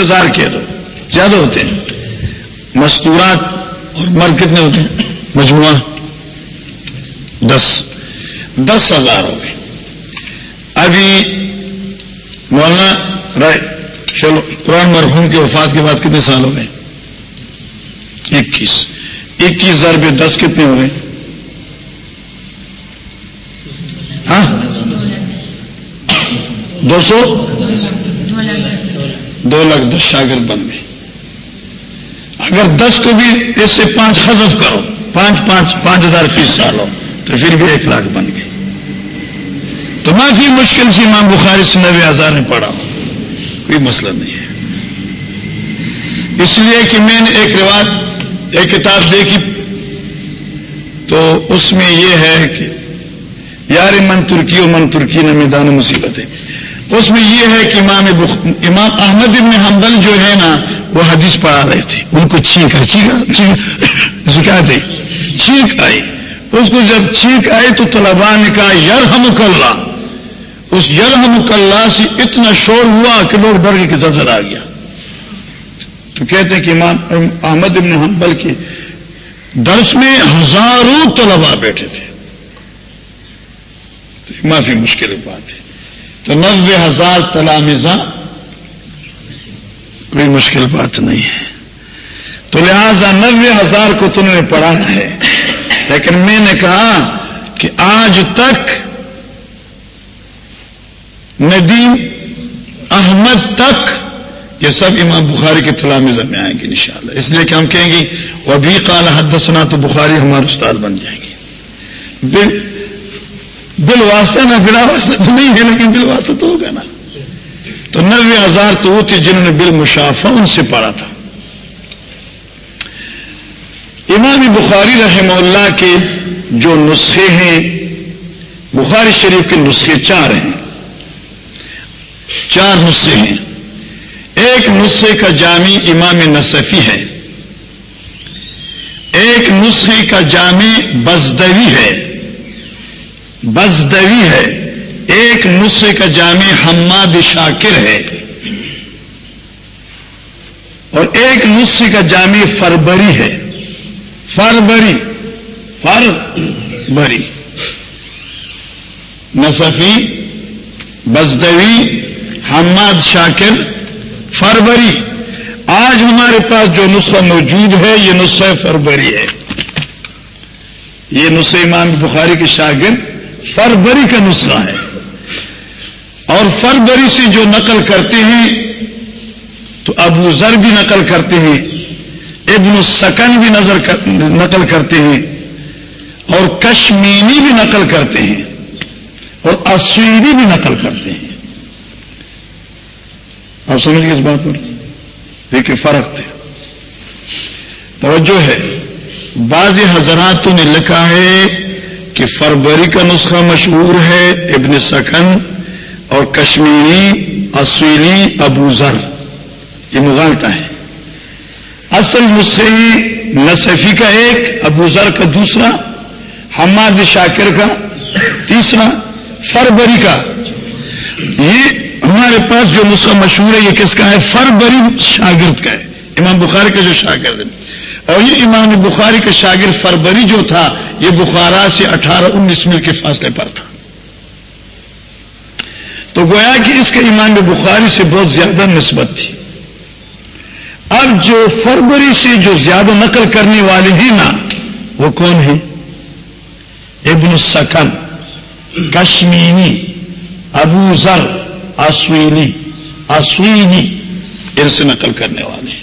ہزار کہہ دو زیادہ ہوتے ہیں۔ مستورات اور مرد کتنے ہوتے ہیں؟ مجموعہ دس۔ دس ہزار ہو گئے۔ ابھی مولانا رائے، چلو، قرآن مرحوم کے وفات کے بعد کتنے سال ہو گئے؟ اکیس۔ اکیس ہزار روپئے دس کتنے ہو گئے؟ ہاں؟ دو سو؟ دو لاکھ دس شاگرد بن گئے۔ اگر دس کو بھی اس سے پانچ حذف کرو، پانچ پانچ پانچ ہزار فیس سال ہو، تو پھر بھی ایک لاکھ بن گئے۔ تو معافی مشکل سے امام بخاری سے نوے ہزار میں پڑھا ہوں۔ کوئی مسئلہ نہیں ہے۔ اس لیے کہ میں نے ایک روایت، ایک کتاب دیکھی۔ تو اس میں یہ ہے کہ یار من ترکی و من ترکی نے میدان مصیبت ہے اس میں یہ ہے کہ امام امام احمد ابن حنبل جو ہے نا، وہ حدیث پڑھا رہے تھے۔ ان کو چھینک آئی، چھینک کیا تھے چھینک آئی۔ اس کو جب چھینک آئی تو طلبا نے کہا یار ہم اس یرحم اللہ سے اتنا شور ہوا کہ لوگ ڈر کے نظر آ گیا۔ تو کہتے ہیں کہ امام احمد ابن حنبل کے درس میں ہزاروں طلبا بیٹھے تھے۔ تو معافی مشکل بات ہے۔ تو نوے ہزار تلامزہ کوئی مشکل بات نہیں ہے۔ تو لہذا نوے ہزار کو تم نے پڑھایا ہے۔ لیکن میں نے کہا کہ آج تک ندیم احمد تک یہ سب امام بخاری کے تلامزہ میں آئیں گے انشاءاللہ۔ اس لیے کہ ہم کہیں گے وہ ابھی کال حد سنا تو بخاری ہمارے استاد بن جائیں گے۔ بل واسطہ نہ بلا واسطہ تو نہیں ہے، لیکن بل واسطہ تو ہوگا نا۔ تو نوے ہزار تو وہ تھے جنہوں نے بل مشافہ ان سے پڑھا تھا۔ امام بخاری رحمہ اللہ کے جو نسخے ہیں، بخاری شریف کے نسخے چار ہیں۔ چار نسخے ہیں۔ ایک نسخے کا جامع امام نصفی ہے۔ ایک نسخے کا جامع بزدوی ہے۔ بزدوی ہے، ایک نسخے کا جامع حماد شاکر ہے۔ اور ایک نسخے کا جامع فربری ہے۔ فربری فربری۔ نصفی، بزدوی، حماد شاکر، فربری۔ آج ہمارے پاس جو نسخہ موجود ہے، یہ نسخہ فربری ہے۔ یہ نسخہ امام بخاری کے شاگرد فربری کا نسخہ ہے۔ اور فربری سے جو نقل کرتے ہیں، تو ابو ذر بھی نقل کرتے ہیں، ابن السکن بھی نظر نقل کرتے ہیں، اور کشمینی بھی نقل کرتے ہیں، اور اصویری بھی نقل کرتے ہیں۔ آپ سمجھ گئے اس بات پر دیکھیے فرق تھے۔ توجہ ہے۔ بعض حضراتوں نے لکھا ہے کہ فربری کا نسخہ مشہور ہے ابن سکن اور کشمیری، اصویلی ابو ذر۔ یہ مغالتا ہے۔ اصل نسخے نصفی کا ایک، ابو ذر کا دوسرا، حماد شاکر کا تیسرا فربری کا۔ یہ ہمارے پاس جو نسخہ مشہور ہے، یہ کس کا ہے؟ فربری شاگرد کا ہے۔ امام بخاری کا جو شاگرد ہے۔ اور یہ امام بخاری کا شاگرد فربری جو تھا، یہ بخارا سے اٹھارہ انیس میل کے فاصلے پر تھا۔ تو گویا کہ اس کے امام بخاری سے بہت زیادہ نسبت تھی۔ اب جو فربری سے جو زیادہ نقل کرنے والے ہیں نا، وہ کون ہیں؟ ابن السکن کشمینی، ابو ذر آسوینی آسوینی ان سے نقل کرنے والے ہیں۔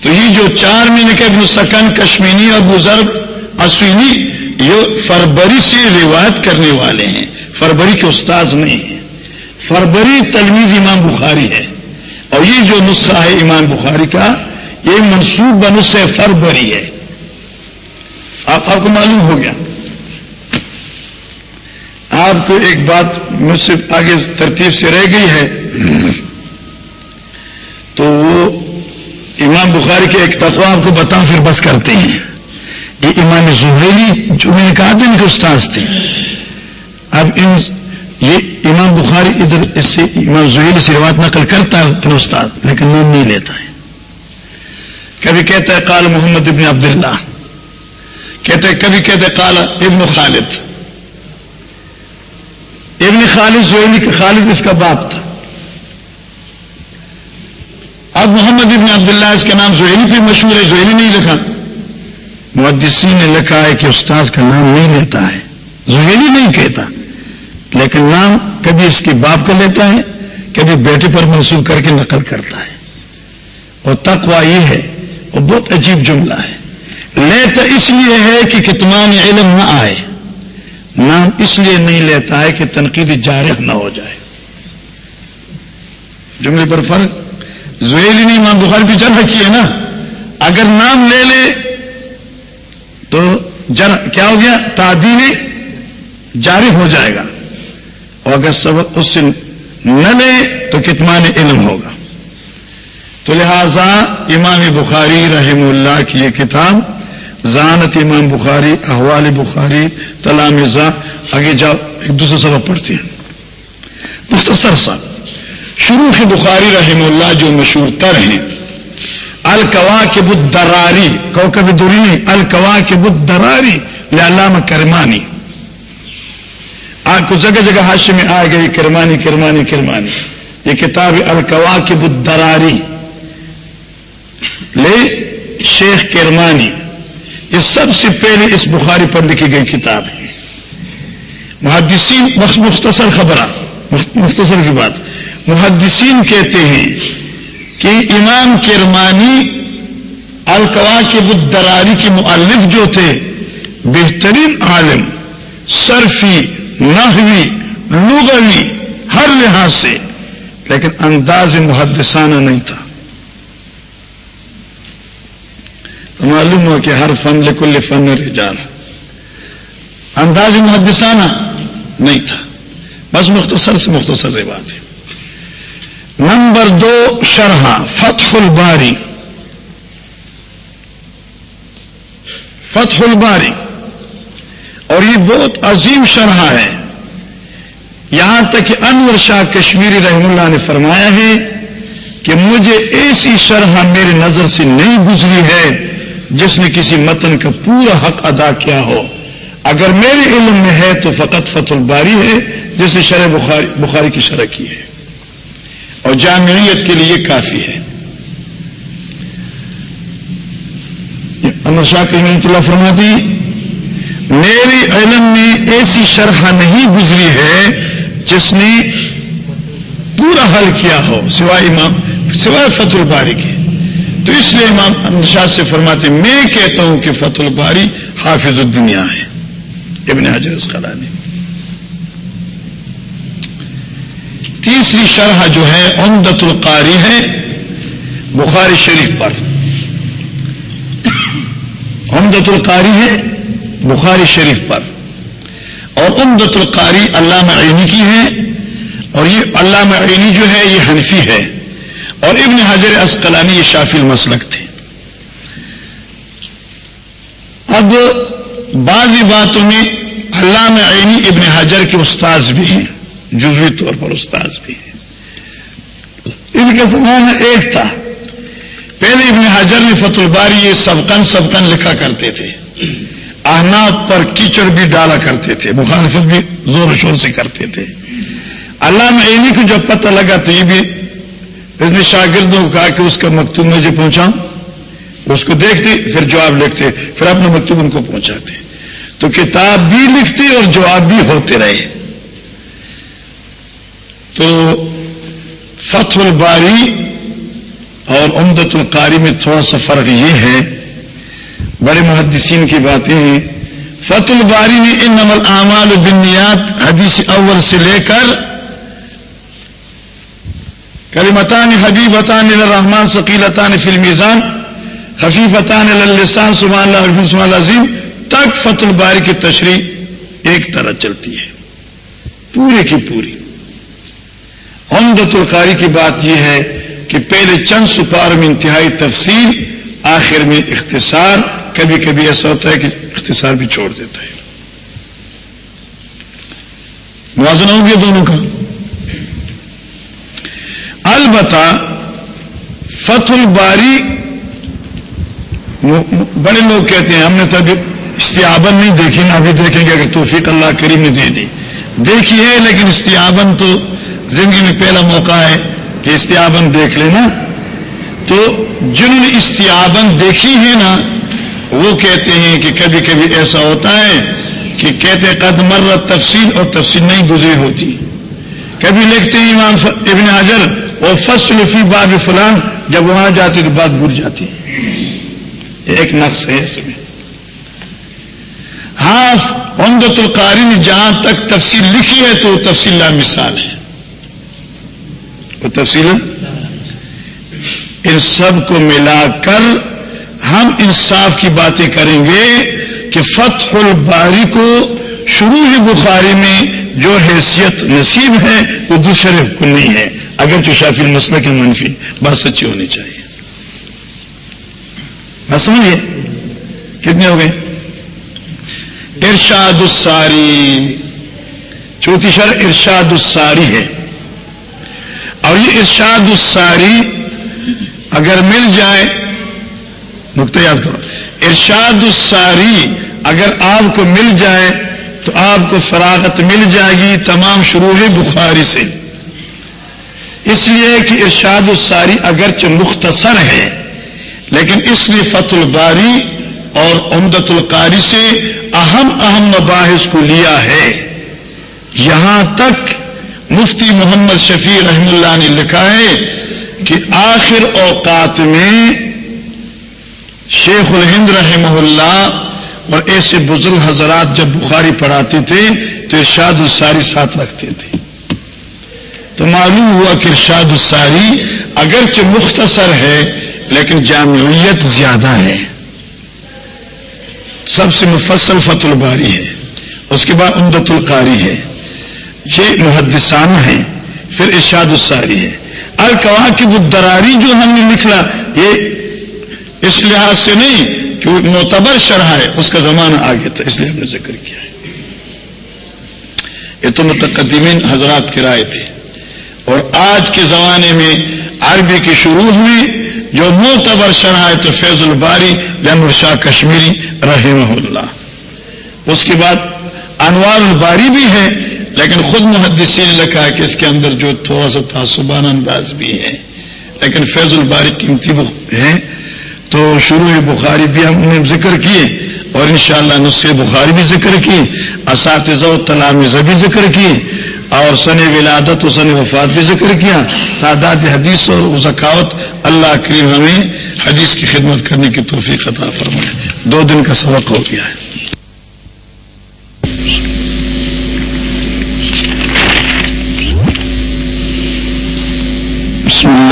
تو یہ جو چار مہینے کے ابن سکن، کشمینی اور بزرگ آسوینی یہ فربری سے روایت کرنے والے ہیں۔ فربری کے استاد نہیں ہیں۔ فربری تلمیز امام بخاری ہے۔ اور یہ جو نسخہ ہے امام بخاری کا، یہ منصوب بنس فربری ہے۔ آپ آپ کو معلوم ہو گیا۔ آپ کو ایک بات مجھ سے آگے ترتیب سے رہ گئی ہے۔ تو وہ امام بخاری کے ایک تقوا آپ کو بتاؤں، پھر بس کرتے ہیں۔ یہ امام زہیلی جو میں نے کہا تھا ان کے استاذ تھے۔ اب ان یہ امام بخاری ادھر اس سے امام زہیل سے روایت نقل کرتا ہے اپنے استاد لیکن نام نہیں لیتا ہے۔ کبھی کہتا ہے قال محمد ابن عبداللہ۔ کہتے کبھی کہتے قال ابن خالد۔ ابن خالد زہیلی کا خالد اس کا باپ تھا۔ اب محمد ابن عبداللہ اس کا نام زہیلی پہ مشہور ہے زہیلی نہیں لکھا۔ محدثین نے لکھا ہے کہ استاذ کا نام نہیں لیتا ہے۔ زہیلی نہیں کہتا۔ لیکن نام کبھی اس کے باپ کا لیتا ہے، کبھی بیٹے پر منسوخ کر کے نقل کرتا ہے۔ اور تقوا یہ ہے وہ بہت عجیب جملہ ہے۔ لیتا اس لیے ہے کہ کتمان علم نہ آئے۔ نام اس لیے نہیں لیتا ہے کہ تنقید جارح نہ ہو جائے۔ جملے پر فرق زویلی نے امام بخار بھی چل رکھی ہے نا۔ اگر نام لے لے تو جر کیا ہو گیا؟ تعدیل جاری ہو جائے گا۔ اور اگر سبق اس سے نہ لے تو کتمان علم ہوگا۔ تو لہذا امام بخاری رحم اللہ کی یہ کتاب، زانت امام بخاری، احوال بخاری تلام آگے جاؤ، ایک دوسرے سبق پڑھتے ہیں۔ مختصر سا شروع کی بخاری رحم اللہ جو مشہور تر ہیں الکوا کے بدھ دراری کو کبھی دوری نہیں الکوا کے بدھ دراری علامہ کرمانی۔ آپ کو جگہ جگہ حاشی میں آئے گئی، کرمانی کرمانی کرمانی۔ یہ کتاب الکوا کی بدھ دراری لے، شیخ کرمانی۔ یہ سب سے پہلے اس بخاری پر لکھی گئی کتاب ہے۔ محدثین، مختصر خبرہ، مختصر کی بات۔ محدثین کہتے ہیں کہ امام کرمانی القوا کے بدھ دراری کے مؤلف جو تھے، بہترین عالم، صرفی، نحوی، لغوی، ہر لحاظ سے، لیکن انداز محدثانہ نہیں تھا۔ تو معلوم ہو کہ ہر فن لکل فن رجال۔ انداز محدثانہ نہیں تھا۔ بس مختصر سے مختصر بات ہے۔ نمبر دو شرح فتح الباری فتح الباری اور یہ بہت عظیم شرح ہے یہاں تک کہ انور شاہ کشمیری رحم اللہ نے فرمایا ہے کہ مجھے ایسی شرح میری نظر سے نہیں گزری ہے جس نے کسی متن کا پورا حق ادا کیا ہو۔ اگر میرے علم میں ہے تو فقط فتح الباری ہے جس نے شرح بخاری بخاری کی شرح کی ہے۔ اور جامعیت کے لیے کافی ہے۔ امر شاہ کی اللہ فرماتی میری علم میں ایسی شرح نہیں گزری ہے جس نے پورا حل کیا ہو، سوائے امام، سوائے فتح الباری کے۔ تو اس لیے امام شاہ سے فرماتے میں کہتا ہوں کہ فتح الباری حافظ الدنیا ہے۔ ابن حجر اسقلانی۔ تیسری شرح جو ہے عمدت القاری ہے، بخاری شریف پر۔ عمدت القاری ہے، بخاری شریف پر۔ اور عمدت القاری علامہ عینی کی ہے، اور یہ علامہ عینی جو ہے، یہ حنفی ہے۔ اور ابن حضر اسقلانی یہ شافی المسلک تھے۔ اب بعض باتوں میں علامہ عینی ابن حجر کے استاذ بھی ہیں۔ جزوی طور پر استاذ بھی ہیں۔ ان کے زمانہ ایک تھا۔ پہلے ابن حجر نے فتح الباری یہ سبکن سبکن لکھا کرتے تھے۔ احناب پر کیچڑ بھی ڈالا کرتے تھے۔ مخالفت بھی زور شور سے کرتے تھے۔ علامہ عینی کو جب پتہ لگا تو یہ بھی اس نے شاگردوں کو کہا کہ اس کا مکتوب مجھے پہنچاؤں، اس کو دیکھتے، پھر جواب لکھتے، پھر اپنا مکتوب ان کو پہنچاتے۔ تو کتاب بھی لکھتے اور جواب بھی ہوتے رہے۔ تو فتح الباری اور عمدت القاری میں تھوڑا سا فرق یہ ہے، بڑے محدثین کی باتیں ہیں۔ فتح الباری نے ان نمل اعمال بنیاد حدیث اول سے لے کر کریمتان حبیبتان الرحمان ثقیلتان فی المیزان حفیفتان السان سبحان اللہ سبحان عظیم تک فتح الباری کی تشریح ایک طرح چلتی ہے۔ پورے کی پوری۔ عمدت القاری کی بات یہ ہے کہ پہلے چند سپار میں انتہائی تفصیل، آخر میں اختصار، کبھی کبھی ایسا ہوتا ہے کہ اختصار بھی چھوڑ دیتا ہے۔ موازنہ ہو گیا دونوں کا۔ البتہ فت الباری بڑے لوگ کہتے ہیں، ہم نے تب استیابن نہیں دیکھی، نا ابھی دیکھیں گے اگر توفیق اللہ کریم نے دے دی۔ دیکھی ہے لیکن استیابن تو زندگی میں پہلا موقع ہے کہ استیابن دیکھ لینا۔ تو جنہوں نے استیابن دیکھی ہے نا، وہ کہتے ہیں کہ کبھی کبھی ایسا ہوتا ہے کہ کہتے قد مرت تفصیل اور تفصیل نہیں گزری ہوتی۔ کبھی لکھتے ہیں امام ابن حجر اور فصل فی باب فلان، جب وہاں جاتے تو بات بھول جاتی۔ ایک نقص ہے اس میں۔ ہاں عمدت القاری نے جہاں تک تفصیل لکھی ہے تو وہ تفصیل لا مثال ہے۔ تفصیل ان سب کو ملا کر ہم انصاف کی باتیں کریں گے کہ فتح الباری کو شروع ہی بخاری میں جو حیثیت نصیب ہے، وہ دوسرے کو نہیں ہے۔ اگر جو شافی مسئلہ کے منفی، بات سچی ہونی چاہیے۔ بس سمجھیے؟ کتنے ہو گئے؟ ارشاد الساری۔ چوتھی شر ارشاد الساری ہے۔ اور یہ ارشاد الساری اگر مل جائے، نقطہ یاد کرو، ارشاد الساری اگر آپ کو مل جائے تو آپ کو فراغت مل جائے گی تمام شروع بخاری سے۔ اس لیے کہ ارشاد الساری اگرچہ مختصر ہے، لیکن اس نے فت الباری اور عمدت القاری سے اہم اہم مباحث کو لیا ہے۔ یہاں تک مفتی محمد شفیع رحم اللہ نے لکھا ہے کہ آخر اوقات میں شیخ الہند رحمہ اللہ اور ایسے بزرگ حضرات جب بخاری پڑھاتے تھے تو ارشاد الساری ساتھ رکھتے تھے۔ تو معلوم ہوا کہ ارشاد الساری اگرچہ مختصر ہے لیکن جامعیت زیادہ ہے۔ سب سے مفصل فت الباری ہے۔ اس کے بعد امدت القاری ہے۔ یہ محدثان ہے، پھر ارشاد الساری ہے۔ الکوا کی دراری جو ہم نے لکھا، یہ اس لحاظ سے نہیں کہ وہ معتبر شرح ہے، اس کا زمانہ آگے تھا، اس لیے ہم نے ذکر کیا ہے۔ یہ تو متقدمین حضرات کی رائے تھی۔ اور آج کے زمانے میں عربی کے شروع میں جو معتبر شرح ہے تو فیض الباری جنور شاہ کشمیری، رحمہ اللہ۔ اس کے بعد انوار الباری بھی ہے لیکن خود محدثی نے لکھا ہے کہ اس کے اندر جو تھوڑا سا تعصبان انداز بھی ہے، لیکن فیض الباری قیمتی ہے تو شروع بخاری بھی ہم نے ذکر کیے اور انشاءاللہ شاء نسخے بخاری بھی ذکر کی اساتذہ و تلامزہ بھی ذکر کی اور سن ولادت و سن وفات بھی ذکر کیا۔ تعداد حدیث اور ذکاوت اللہ کریم ہمیں حدیث کی خدمت کرنے کی توفیق عطا فرمائے۔ دو دن کا سبق ہو گیا ہے۔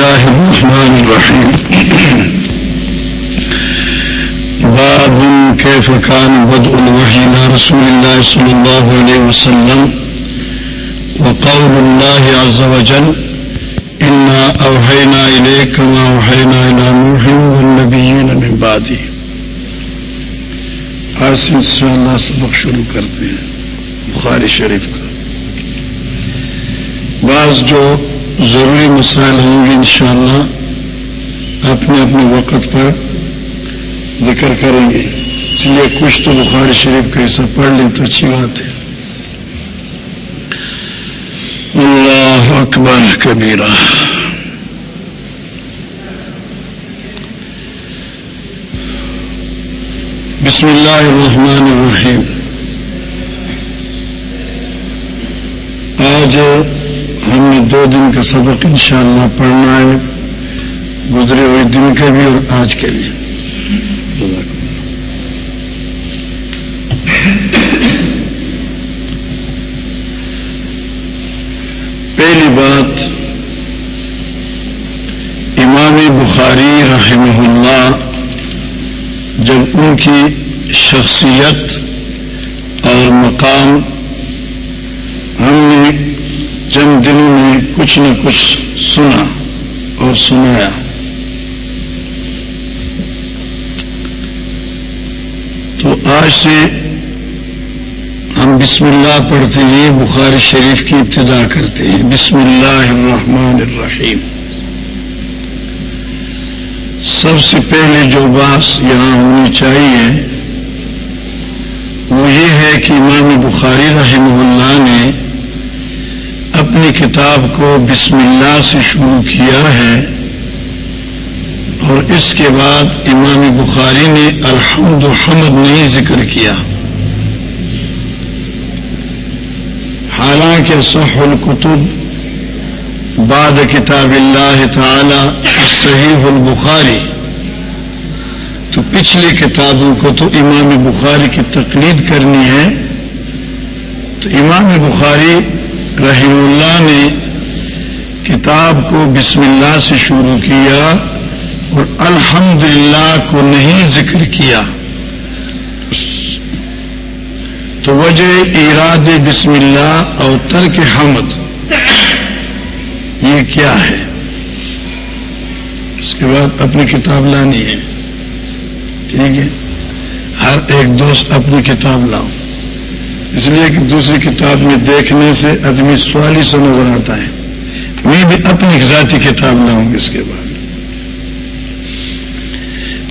بسم اللہ الرحمن الرحیم باب كيف كان بدء الوحي إلى رسول الله صلى الله عليه وسلم وقول الله عز وجل إنا أوحينا إليك ما أوحينا إلى نوح والنبيين من بعده. آج سے انشاءاللہ سبق شروع کرتے ہیں، بخاری شریف کا۔ بعض جو ضروری مسائل ہوں گے انشاءاللہ۔ اپنے اپنے وقت پر ذکر کریں گے۔ اس لیے کچھ تو بخاری شریف کا ایسا پڑھ لیں تو اچھی بات ہے۔ اللہ اکبر کبیرہ۔ بسم اللہ الرحمن الرحیم۔ آج دو دن کا سبق انشاءاللہ پڑھنا ہے، گزرے ہوئے دن کے بھی اور آج کے بھی۔ پہلی بات، امام بخاری رحمہ اللہ جب ان کی شخصیت اور مقام ہم نے چند دنوں میں کچھ نہ کچھ سنا اور سنایا۔ تو آج سے ہم بسم اللہ پڑھتے ہیں، بخاری شریف کی ابتدا کرتے ہیں۔ بسم اللہ الرحمن الرحیم۔ سب سے پہلے جو بات یہاں ہونی چاہیے، وہ یہ ہے کہ امام بخاری رحمہ اللہ نے اپنی کتاب کو بسم اللہ سے شروع کیا ہے اور اس کے بعد امام بخاری نے الحمد حمد نہیں ذکر کیا۔ حالانکہ صح القتب بعد کتاب اللہ تعالی صحیح البخاری، تو پچھلی کتابوں کو تو امام بخاری کی تقلید کرنی ہے۔ تو امام بخاری رحم اللہ نے کتاب کو بسم اللہ سے شروع کیا اور الحمد کو نہیں ذکر کیا۔ تو وجہ اراد بسم اللہ اور ترک حمد، یہ کیا ہے؟ اس کے بعد اپنی کتاب لانی ہے۔ ٹھیک ہے؟ ہر ایک دوست اپنی کتاب لاؤ۔ اس لیے کہ دوسری کتاب میں دیکھنے سے آدمی سوالی سے نظر آتا ہے۔ میں بھی اپنی ذاتی کتاب لاؤں گی اس کے بعد۔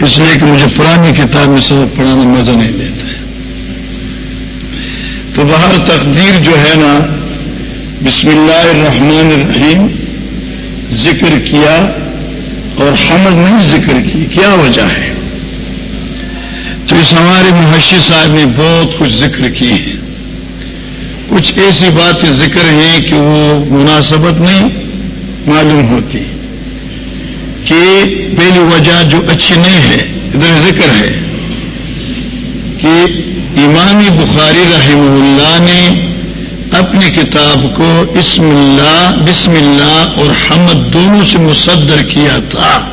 اس لیے کہ مجھے پرانی کتاب میں سبق پڑھانا مزہ نہیں دیتا ہے۔ تو باہر تقدیر جو ہے نا، بسم اللہ الرحمن الرحیم، ذکر کیا اور حمد نہیں ذکر کی، کیا وجہ ہے؟ تو اس ہمارے محشی صاحب نے بہت کچھ ذکر کی ہے۔ کچھ ایسی باتیں ذکر ہیں کہ وہ مناسبت نہیں معلوم ہوتی کہ پہلی وجہ جو اچھی نہیں ہے، ادھر ذکر ہے کہ امامی بخاری رحمہ اللہ نے اپنی کتاب کو اسم اللہ، بسم اللہ اور حمد دونوں سے مصدر کیا تھا۔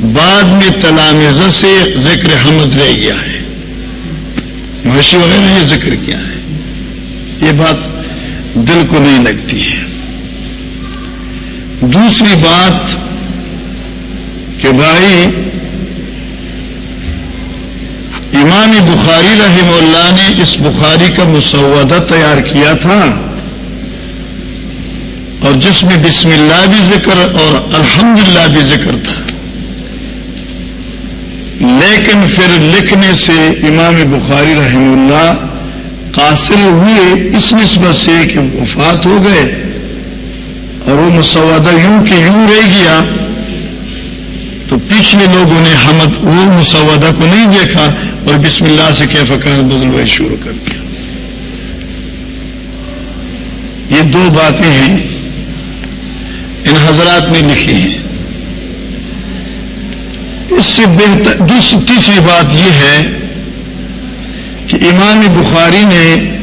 بعد میں تلامز سے ذکر حمد رہ گیا ہے۔ محشی وغیرہ یہ ذکر کیا ہے۔ یہ بات دل کو نہیں لگتی ہے۔ دوسری بات کہ بھائی، امام بخاری رحم اللہ نے اس بخاری کا مسودہ تیار کیا تھا۔ اور جس میں بسم اللہ بھی ذکر اور الحمدللہ بھی ذکر تھا۔ لیکن پھر لکھنے سے امام بخاری رحم اللہ قاصر ہوئے، اس نسبت سے کہ وفات ہو گئے۔ اور وہ مسودہ یوں کہ یوں رہ گیا۔ تو پچھلے لوگوں نے حمد، وہ مسودہ کو نہیں دیکھا اور بسم اللہ سے کیا فکر بدلوائی شروع کر دیا۔ یہ دو باتیں ہیں۔ ان حضرات نے لکھی ہیں۔ اس سے بہتر تیسری بات یہ ہے کہ امام بخاری نے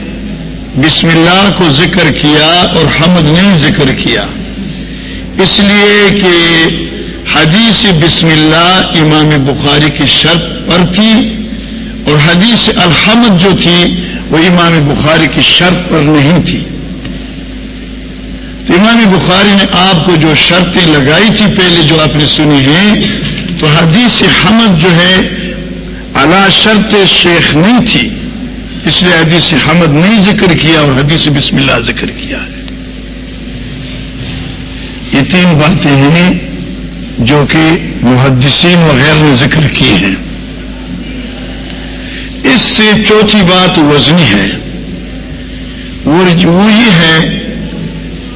بسم اللہ کو ذکر کیا اور حمد نہیں ذکر کیا۔ اس لیے کہ حدیث بسم اللہ امام بخاری کی شرط پر تھی اور حدیث الحمد جو تھی وہ امام بخاری کی شرط پر نہیں تھی۔ تو امام بخاری نے آپ کو جو شرطیں لگائی تھی پہلے جو آپ نے سنی ہیں، تو حدیث حمد جو ہے اعلی شرط شیخ نہیں تھی۔ اس لیے حدیث حمد نہیں ذکر کیا اور حدیث بسم اللہ ذکر کیا ہے۔ یہ تین باتیں ہیں جو کہ محدثین وغیرہ نے ذکر کی ہیں۔ اس سے چوتھی بات وزنی ہے۔ وہ یہ ہے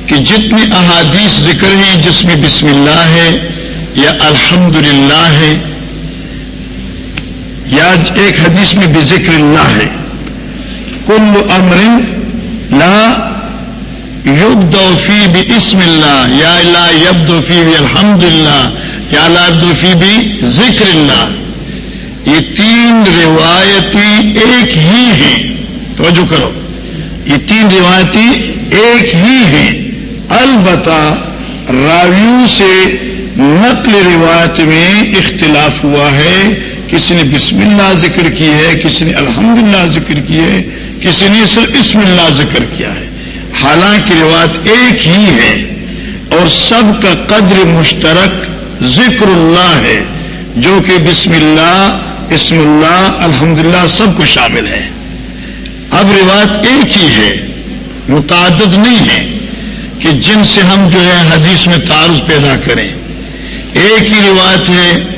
کہ جتنے احادیث ذکر ہیں جس میں بسم اللہ ہے یا الحمد ہے، یا ایک حدیث میں بھی ذکر اللہ ہے۔ کل امر لا یب دوفی بھی اسم اللہ یا لا یب دوفی بھی الحمد للہ یا لا دوفی بھی ذکر اللہ یہ تین روایتی ایک ہی ہیں. توجہ کرو. یہ تین روایتی ایک ہی ہیں. البتہ راویوں سے نقل روایت میں اختلاف ہوا ہے. کسی نے بسم اللہ ذکر کی ہے، کسی نے الحمدللہ ذکر کی ہے، کسی نے صرف اسم اللہ ذکر کیا ہے۔ حالانکہ روایت ایک ہی ہے اور سب کا قدر مشترک ذکر اللہ ہے، جو کہ بسم اللہ، اسم اللہ، الحمدللہ سب کو شامل ہے۔ اب روایت ایک ہی ہے، متعدد نہیں ہے کہ جن سے ہم جو ہے حدیث میں تعارف پیدا کریں۔ ایک ہی روایت ہے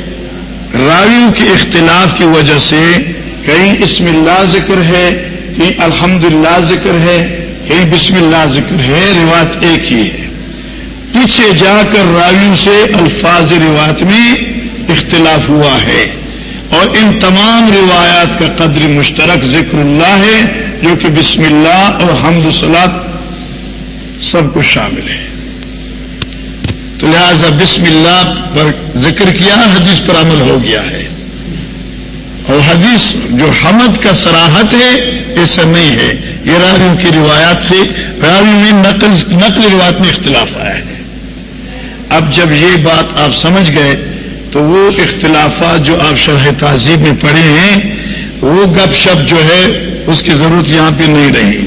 راویوں کے اختلاف کی وجہ سے کہیں اسم اللہ ذکر ہے، کہیں الحمد ذکر ہے، کہیں بسم اللہ ذکر ہے، روایت ایک ہی ہے۔ پیچھے جا کر راویوں سے الفاظ روایت میں اختلاف ہوا ہے۔ اور ان تمام روایات کا قدر مشترک ذکر اللہ ہے، جو کہ بسم اللہ اور حمد سلاد سب کچھ شامل ہے۔ تو لہذا بسم اللہ پر ذکر کیا حدیث پر عمل ہو گیا ہے۔ اور حدیث جو حمد کا سراہت ہے، ایسا نہیں ہے۔ یہ راویوں کی روایات سے راوی میں نقل نقل روایت میں اختلاف آیا ہے۔ اب جب یہ بات آپ سمجھ گئے، تو وہ اختلافات جو آپ شرح تہذیب میں پڑھے ہیں، وہ گپ شپ جو ہے، اس کی ضرورت یہاں پہ نہیں رہی۔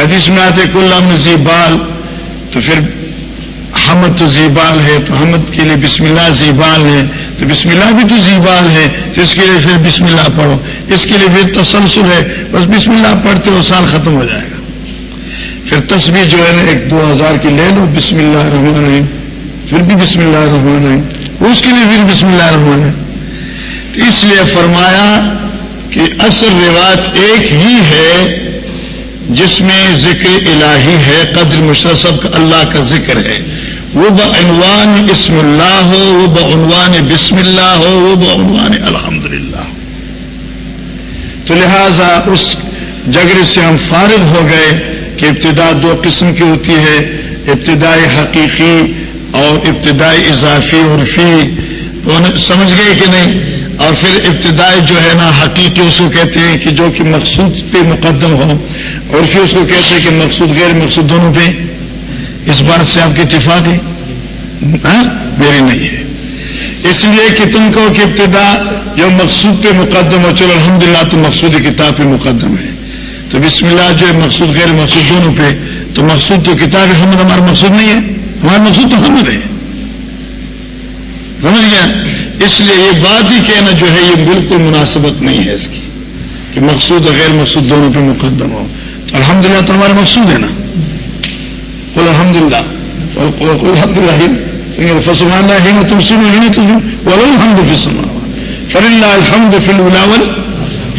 حدیث میں آتے، کل زیبال تو پھر حمد تو زیبال ہے، تو حمد کے لیے بسم اللہ زیبال ہے، تو بسم اللہ بھی تو زیبال ہے، تو اس کے لیے پھر بسم اللہ پڑھو۔ اس کے لیے پھر تسلسل ہے، بس بسم اللہ پڑھتے وہ سال ختم ہو جائے گا۔ پھر تصویر جو ہے نا، ایک دو ہزار کی لے لو، بسم اللہ الرحمن الرحیم۔ پھر بھی بسم اللہ الرحمن الرحیم۔ اس کے لیے پھر بسم اللہ الرحمن الرحیم۔ تو اس لیے فرمایا کہ اصل روایت ایک ہی ہے، جس میں ذکر الہی ہے، قدر مشرسب کا اللہ کا ذکر ہے۔ وہ بعنوان اسم اللہ ہو وہ بعنوان بسم اللہ ہو وہ بعنوان الحمد للہ تو لہذا اس جگر سے ہم فارغ ہو گئے کہ ابتدا دو قسم کی ہوتی ہے، ابتدائی حقیقی اور ابتدائی اضافی عرفی۔ سمجھ گئے کہ نہیں؟ اور پھر ابتدائی جو ہے نا، حقیقی اس کو کہتے ہیں کہ جو کہ مقصود پہ مقدم ہو۔ اور پھر اس کو کہتے ہیں کہ مقصود غیر مقصود دونوں پہ۔ اس بات سے آپ کی اتفاق ہے۔ ہاں؟ میری نہیں ہے۔ اس لیے کہ تم کہو کہ ابتدا جو مقصود پہ مقدم ہو، چلو الحمدللہ تو مقصود کتاب پہ مقدم ہے۔ تو بسم اللہ جو ہے مقصود، غیر مقصود دونوں پہ۔ تو مقصود تو کتاب حمد ہمارا مقصود نہیں ہے۔ ہمارا مقصود تو حمد ہے۔ سمجھ گیا اس لیے یہ بات ہی کہنا جو ہے یہ بالکل مناسبت نہیں ہے اس کی کہ مقصود اور غیر مقصود دونوں پہ مقدم ہو۔ تو الحمد للہ تو ہمارا مقصود ہے نا۔ الحمد للہ الحمد للہ فسمان ہے تم سنو ہی تم بولو الحمد فسما فر اللہ الحمد فل بلاول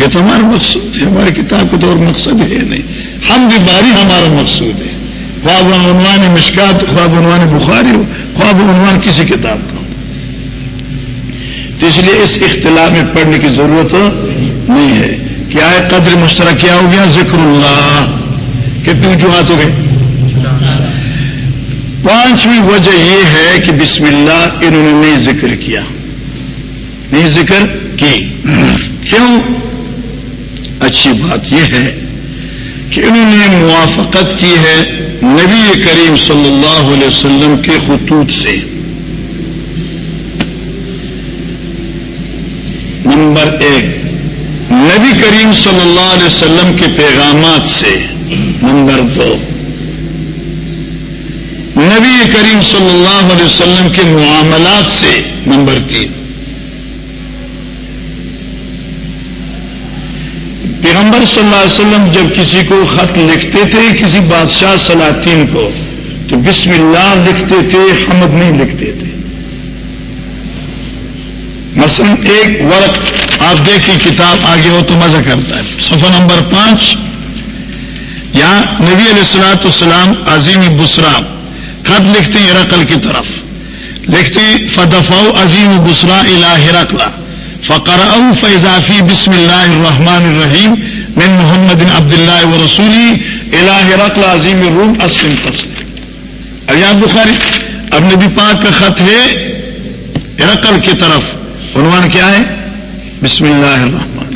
یہ تو ہمارا مقصود ہے۔ ہماری کتاب کو تو اور مقصد ہے نہیں۔ ہم بھی باری ہمارا مقصود ہے۔ خواب عنوان مشکات، خواب عنوان بخاری ہو۔ خواب عنوان کسی کتاب کا تو اس لیے اس اختلاف میں پڑھنے کی ضرورت نہیں ہے۔ کیا ہے؟ قدر مشترک کیا ہو گیا؟ ذکر اللہ۔ کتنے وجوہات ہو گئے؟ پانچویں وجہ یہ ہے کہ بسم اللہ انہوں نے نہیں ذکر کیا۔ نہیں ذکر کی۔ کیوں؟ اچھی بات یہ ہے کہ انہوں نے موافقت کی ہے نبی کریم صلی اللہ علیہ وسلم کے خطوط سے۔ نمبر ایک، نبی کریم صلی اللہ علیہ وسلم کے پیغامات سے۔ نمبر دو نبی کریم صلی اللہ علیہ وسلم کے معاملات سے نمبر تین پیغمبر صلی اللہ علیہ وسلم جب کسی کو خط لکھتے تھے، کسی بادشاہ سلاطین کو، تو بسم اللہ لکھتے تھے، حمد نہیں لکھتے تھے۔ مثلا ایک ورق آپ دیکھیں، کتاب آگے ہو تو مزہ کرتا ہے۔ صفحہ نمبر پانچ۔ یہاں نبی علیہ السلاۃ السلام عظیم بسرا خط لکھتے ہیں رقل کی طرف۔ لکھتے فدفع عظیم بسرا الہ رقلا فقر فیضافی بسم اللہ الرحمن الرحیم من محمد عبد اللہ و رسولی الہ رقل عظیم روم اسلم تسلم اب بخاری، اب نبی پاک کا خط ہے رقل کی طرف۔ عنوان کیا ہے؟ بسم اللہ الرحمن۔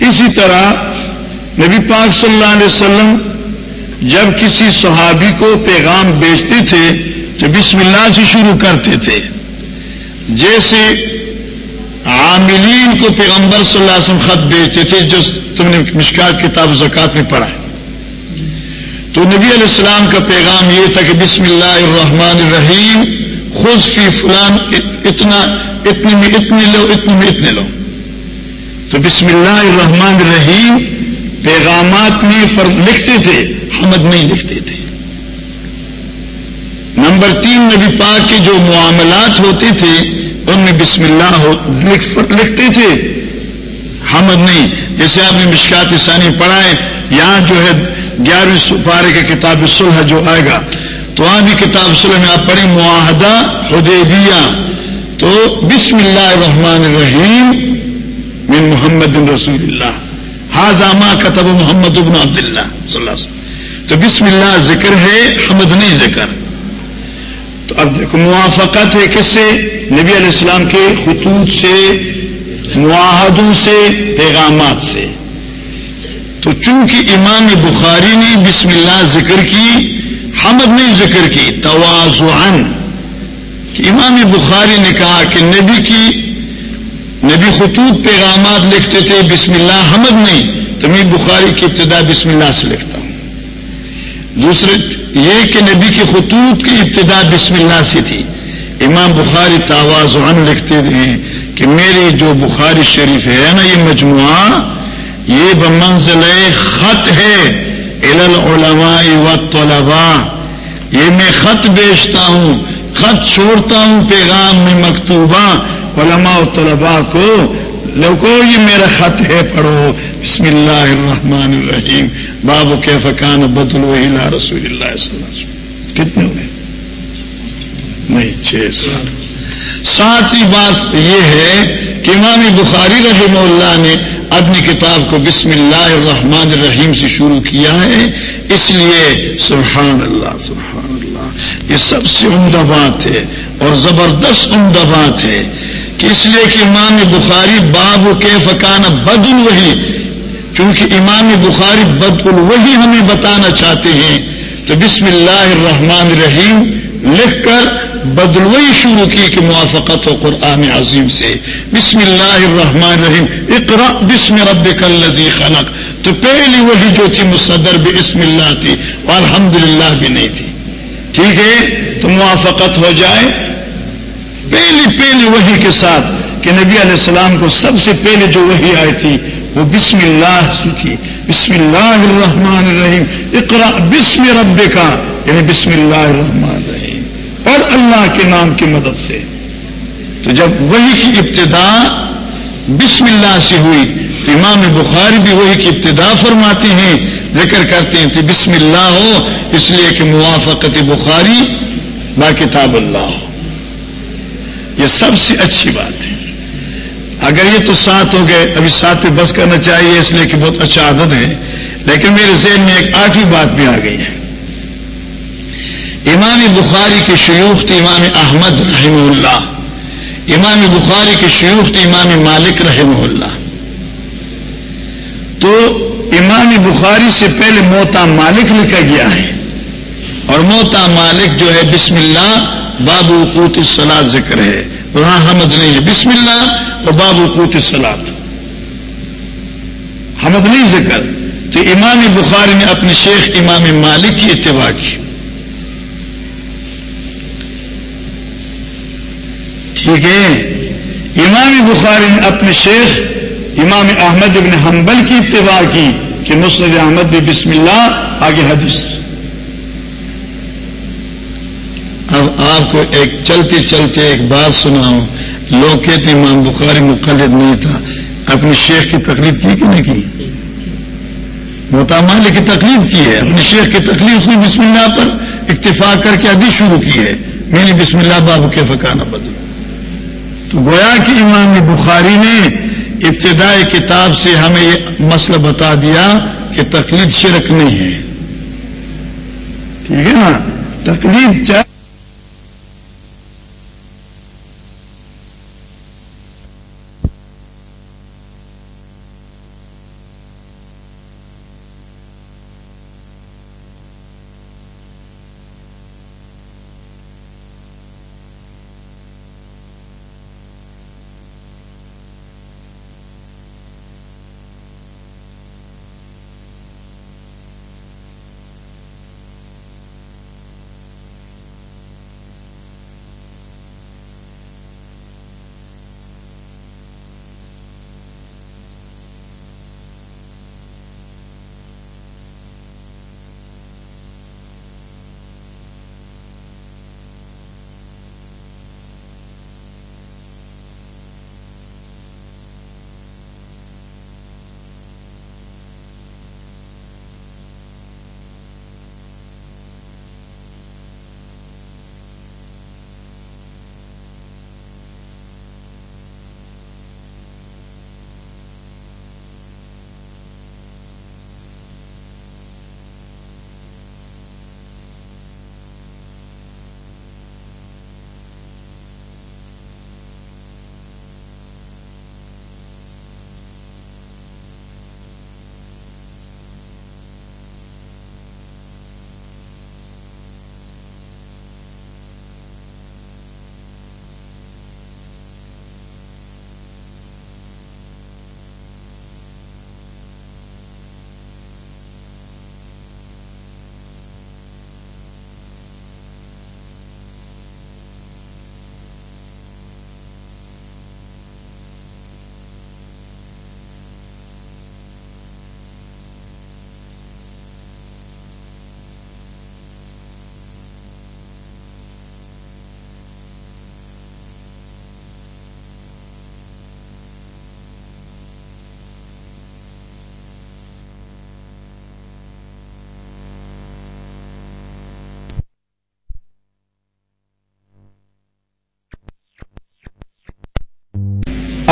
اسی طرح نبی پاک صلی اللہ علیہ وسلم جب کسی صحابی کو پیغام بیچتے تھے تو بسم اللہ سے شروع کرتے تھے۔ جیسے عاملین کو پیغمبر صلی اللہ علیہ وسلم خط بیچتے تھے، جو تم نے مشکات کتاب زکات میں پڑھا تو نبی علیہ السلام کا پیغام یہ تھا کہ بسم اللہ الرحمن الرحیم خوش فی فلان، اتنا اتنے میں اتنے لو اتنے میں اتنے لو۔ تو بسم اللہ الرحمن الرحیم پیغامات میں فرق لکھتے تھے۔ حمد نہیں لکھتے تھے۔ نمبر تین نبی پاک کے جو معاملات ہوتے تھے، ان میں بسم اللہ لکھتے تھے۔ حمد نہیں۔ جیسے آپ نے مشکات ثانی پڑھا ہے یہاں جو ہے گیارہویں سپارے کے کتاب صلح جو آئے گا۔ تو وہاں بھی کتاب صلح میں آپ پڑھیں، معاہدہ حدیبیہ۔ تو بسم اللہ الرحمن الرحیم من محمد رسول اللہ۔ حاضامہ کتب محمد ابن عبد اللہ صلی اللہ علیہ وسلم۔ تو بسم اللہ ذکر ہے، حمد نہیں ذکر۔ تو اب دیکھو، موافقت ہے کس سے؟ نبی علیہ السلام کے خطوط سے، معاہدوں سے، پیغامات سے۔ تو چونکہ امام بخاری نے بسم اللہ ذکر کی، حمد نے ذکر کی توازن کہ امام بخاری نے کہا کہ نبی کی، نبی خطوط پیغامات لکھتے تھے، بسم اللہ حمد نہیں۔ تو میں بخاری کی ابتدا بسم اللہ سے لکھتا دوسرے، یہ کہ نبی کی خطوط کی ابتدا بسم اللہ سے تھی۔ امام بخاری توازن لکھتے تھے کہ میری جو بخاری شریف ہے نا یہ مجموعہ، یہ بمنزل خط ہے العلماء و طلباء یہ میں خط بیچتا ہوں، خط چھوڑتا ہوں پیغام میں مکتوبہ علماء و طلباء کو۔ لوگوں یہ میرا خط ہے، پڑھو۔ بسم اللہ الرحمن الرحیم. بابو کے فقان بدل وحیلا رسول اللہ صلی اللہ علیہ وسلم. کتنے ہوئے؟ نہیں، چھ سال۔ ساتھی بات یہ ہے کہ امام بخاری رحمہ اللہ نے اپنی کتاب کو بسم اللہ الرحمن الرحیم سے شروع کیا ہے۔ اس لیے سبحان اللہ سبحان اللہ۔ یہ سب سے عمدہ بات ہے اور زبردست عمدہ بات ہے کہ اس لیے کہ امام بخاری باب کے فکان بد الوحی چونکہ امام بخاری بد الوحی ہمیں بتانا چاہتے ہیں، تو بسم اللہ الرحمن الرحیم لکھ کر بدلوئی شروع کی کہ موافقت و قرآن عظیم سے۔ بسم اللہ الرحمن الرحیم اقرا بسم رب الذی خلق۔ تو پہلی وہی جو تھی مصدر بھی اسم اللہ تھی اور الحمد بھی نہیں تھی۔ ٹھیک ہے، تو موافقت ہو جائے۔ پہلی پہلی وہی کے ساتھ کہ نبی علیہ السلام کو سب سے پہلے جو وہی آئی تھی وہ بسم اللہ سے تھی۔ بسم اللہ الرحمن الرحیم۔ اقرا بسم رب کا یعنی بسم اللہ الرحمن اور اللہ کے نام کی مدد سے۔ تو جب وہی کی ابتدا بسم اللہ سے ہوئی، تو امام بخاری بھی وہی کی ابتدا فرماتے ہیں، ذکر کرتے ہیں، تو بسم اللہ ہو، اس لیے کہ موافقت بخاری با کتاب اللہ۔ ہو یہ سب سے اچھی بات ہے۔ اگر یہ تو ساتھ ہو گئے ابھی ساتھ پہ بس کرنا چاہیے، اس لیے کہ بہت اچھا عادت ہے۔ لیکن میرے ذہن میں ایک آٹھویں بات بھی آ گئی ہے۔ امام بخاری کے شیوخ تھے امام احمد رحم اللہ۔ امام بخاری کے شیوخ تھے امام مالک رحم اللہ۔ تو امام بخاری سے پہلے موتا مالک لکھا گیا ہے۔ اور موتا مالک جو ہے، بسم اللہ بابو قوت سلاد ذکر ہے۔ وہاں حمد نہیں ہے۔ بسم اللہ اور بابو قوت سلاد حمد نہیں ذکر تو امام بخاری نے اپنے شیخ امام مالک کی اتباع کی۔ ٹھیک ہے۔ امام بخاری نے اپنے شیخ امام احمد ابن حنبل کی اتباع کی کہ مسلم احمد بھی بسم اللہ، آگے حدیث۔ اب آپ کو ایک چلتے چلتے ایک بات سناؤں۔ لوگ کہتے امام بخاری مقلد نہیں تھا۔ اپنی شیخ کی تقلید کی کہ نہیں کی؟ متعمال کی تقلید کی ہے۔ اپنی شیخ کی تقلید اس نے بسم اللہ پر اتفاق کر کے ابھی شروع کی ہے۔ میں نے بسم اللہ بابو کے فکانا بدلا تو گویا کہ امام بخاری نے ابتدائی کتاب سے ہمیں یہ مسئلہ بتا دیا کہ تقلید شرک نہیں ہے۔ ٹھیک ہے نا؟ تقلید چاہے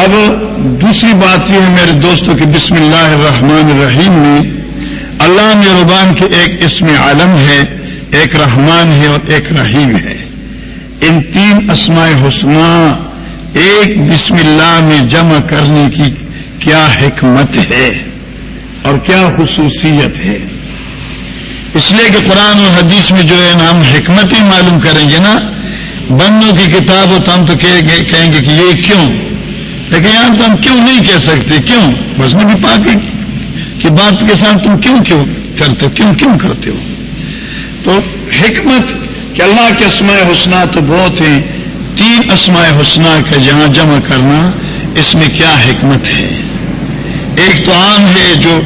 اب دوسری بات یہ ہے میرے دوستوں کہ بسم اللہ الرحمن الرحیم میں اللہ ربان کے ایک اسم عالم ہے، ایک رحمان ہے اور ایک رحیم ہے۔ ان تین اسماء حسنہ ایک بسم اللہ میں جمع کرنے کی کیا حکمت ہے اور کیا خصوصیت ہے۔ اس لیے کہ قرآن و حدیث میں جو ہے نا ہم حکمت ہی معلوم کریں گے نا، بندوں کی کتاب ہو تو ہم تو کہیں گے کہ یہ کیوں لیکن یہاں تو ہم کیوں نہیں کہہ سکتے؟ کیوں؟ بس نبی پاک کی بات کے ساتھ تم کیوں کیوں کرتے ہو؟ کیوں کیوں کرتے ہو؟ تو حکمت کہ اللہ کے اسماء حسنہ تو بہت ہیں، تین اسماء حسنہ کا جہاں جمع کرنا اس میں کیا حکمت ہے؟ ایک تو عام ہے جو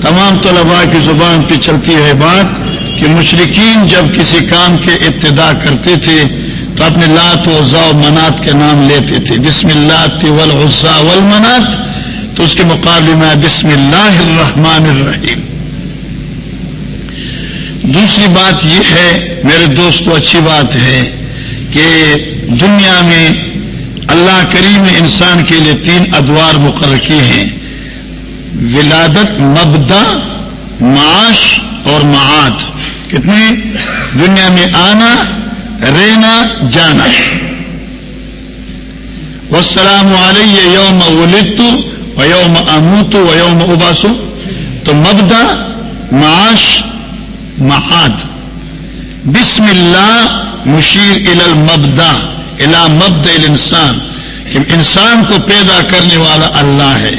تمام طلباء کی زبان پہ چلتی ہے بات کہ مشرقین جب کسی کام کے ابتدا کرتے تھے تو اپنے لات و ضا و منات کے نام لیتے تھے۔ بسم اللہ تول غصہ منات تو اس کے مقابلے میں بسم اللہ الرحمن الرحیم۔ دوسری بات یہ ہے، میرے دوستو، اچھی بات ہے کہ دنیا میں اللہ کریم انسان کے لیے تین ادوار مقرر کیے ہیں۔ ولادت، مبدا، معاش اور معاد۔ کتنے؟ دنیا میں آنا رینا جانا۔ والسلام علیہ یوم ولدت و یوم اموت و یوم اباسو تو مبدا معاش معاد۔ بسم اللہ مشیر ال المبدا الا مبد الانسان۔ کہ انسان کو پیدا کرنے والا اللہ ہے۔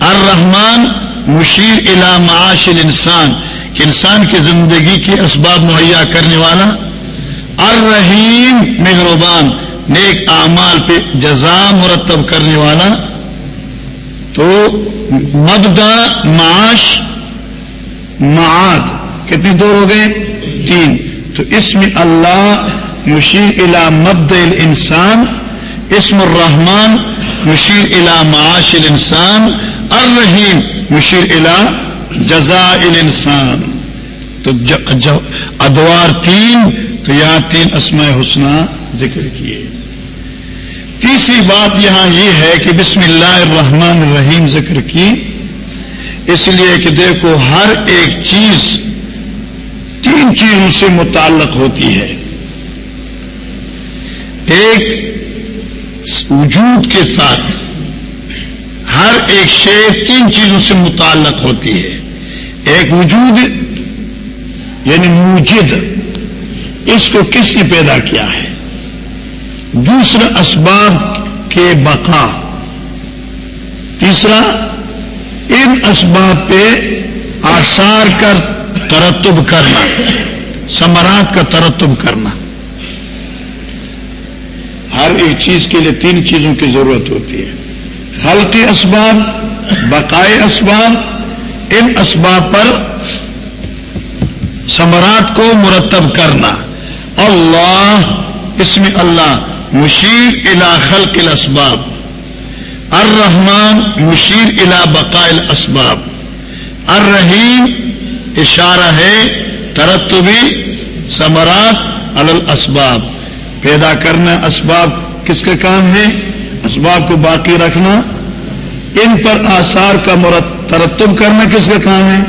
الرحمن مشیر الا معاش الانسان۔ کہ انسان کی زندگی کی اسباب مہیا کرنے والا الرحیم مہربان، نیک اعمال پہ جزا مرتب کرنے والا، تو مبدا معاش، معاد، کتنی دور ہو گئے؟ تین۔ تو اسم اللہ مشیر الا مبد الانسان، اسم الرحمان مشیر الا معاش الانسان، الرحیم مشیر الا جزا الانسان۔ تو ادوار تین تو یہاں تین اسماء حسنہ ذکر کیے۔ تیسری بات یہاں یہ ہے کہ بسم اللہ الرحمن الرحیم ذکر کی۔ اس لیے کہ دیکھو ہر ایک چیز تین چیزوں سے متعلق ہوتی ہے۔ ایک وجود کے ساتھ ہر ایک شے تین چیزوں سے متعلق ہوتی ہے۔ ایک وجود یعنی موجد۔ اس کو کس نے پیدا کیا ہے؟ دوسرا اسباب کے بقا۔ تیسرا، ان اسباب پہ آثار کا ترتب کرنا سمرات کا ترتب کرنا۔ ہر ایک چیز کے لیے تین چیزوں کی ضرورت ہوتی ہے۔ ہلکی اسباب، بقائے اسباب، ان اسباب پر سمرات کو مرتب کرنا۔ اللہ اس میں اللہ، مشیر الا خلق الاسباب۔ الرحمن، مشیر الا بقائل اسباب الرحیم، اشارہ ہے ترتبی سمرات الاسباب۔ پیدا کرنا اسباب کس کا کام ہے اسباب کو باقی رکھنا۔ ان پر آثار کا ترتب کرنا کس کا کام ہے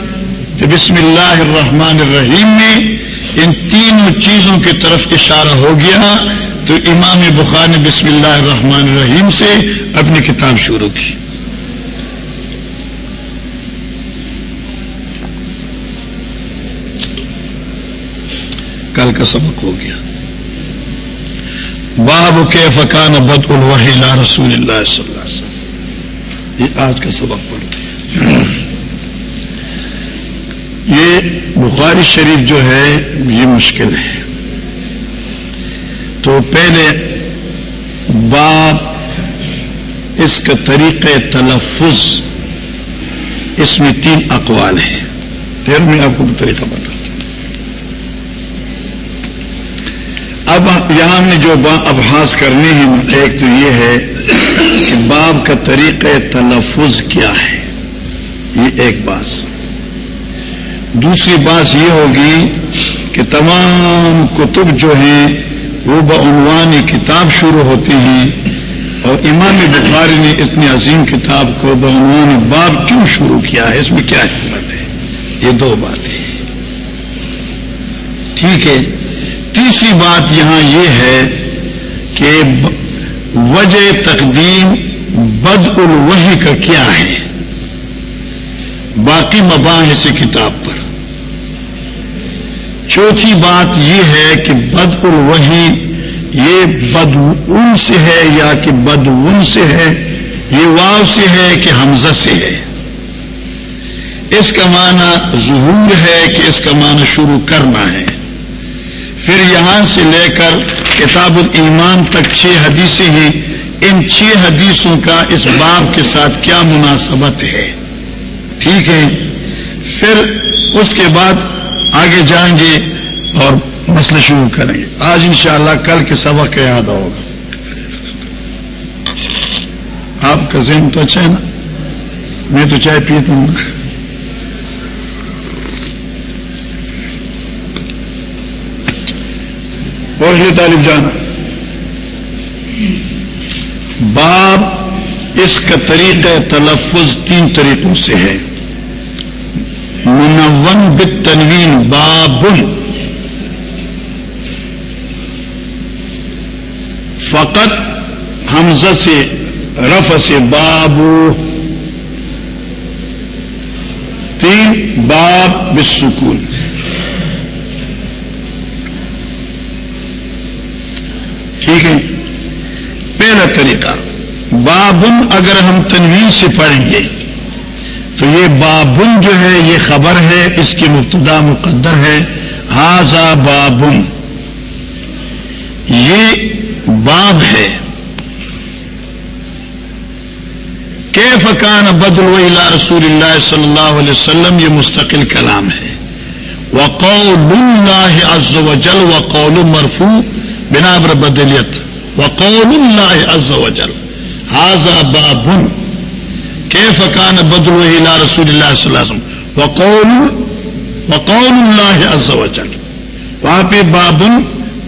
کہ بسم اللہ الرحمن الرحیم میں ان تینوں چیزوں کی طرف اشارہ ہو گیا تو امام بخار نے بسم اللہ الرحمن الرحیم سے اپنی کتاب شروع کی۔ کل کا سبق ہو گیا۔ باب کے فقان بد لا رسول اللہ صلی اللہ علیہ وسلم۔ یہ آج کا سبق پڑھتے یہ بخاری شریف جو ہے، یہ مشکل ہے۔ تو پہلے باب اس کا طریقہ تلفظ، اس میں تین اقوال ہیں۔ پھر میں آپ کو طریقہ بتا اب یہاں ہم نے جو ابحاس کرنے ہیں ایک تو یہ ہے کہ باب کا طریقہ تلفظ کیا ہے۔ یہ ایک بات۔ دوسری بات یہ ہوگی کہ تمام کتب جو ہیں، وہ بعنوان کتاب شروع ہوتی ہیں اور امام بخاری نے اتنی عظیم کتاب کو بہنوان باب کیوں شروع کیا ہے؟ اس میں کیا حکمت ہے؟ یہ دو باتیں ٹھیک ہے۔ تیسری بات یہاں یہ ہے کہ وجہ تقدیم بد الوحی کا کیا ہے؟ باقی مباحث کتاب پر۔ چوتھی بات یہ ہے کہ بد الوحی یہ بد ان سے ہے یا کہ بد ان سے ہے، یہ واو سے ہے کہ حمزہ سے ہے۔ اس کا معنی ظہور ہے کہ اس کا معنی شروع کرنا ہے۔ پھر یہاں سے لے کر کتاب الایمان تک چھ حدیثیں ہیں۔ ان چھ حدیثوں کا اس باب کے ساتھ کیا مناسبت ہے؟ ٹھیک ہے پھر اس کے بعد آگے جائیں گے اور مسئلہ شروع کریں گے۔ آج انشاءاللہ کل کے سبق کا یاد ہوگا آپ کا ذہن تو اچھا ہے نا؟ میں تو چائے پیتا ہوں۔ لیے طالب جانا باب اس کا طریقہ تلفظ تین طریقوں سے ہے۔ منون بت تنوین بابن فقط حمزہ سے رف سے بابو تین باب بسکون ٹھیک ہے؟ پہلا طریقہ بابن اگر ہم تنوین سے پڑھیں گے تو یہ بابن جو ہے، یہ خبر ہے، اس کی مبتدا مقدر ہے۔ ہاضا بابن۔ یہ باب ہے۔ فکان بدل ولا رسول اللہ صلی اللہ علیہ وسلم؟ یہ مستقل کلام ہے۔ وقول اللہ عز وجل، وقول مرفو بنا بر بدلیت۔ وقول اللہ عز وجل۔ حاضا بابن۔ فکان بدل ولا رسول اللہ صلی اللہ علیہ وسلم؟ وقول وقول اللہ عز وجل. وہاں پہ بابن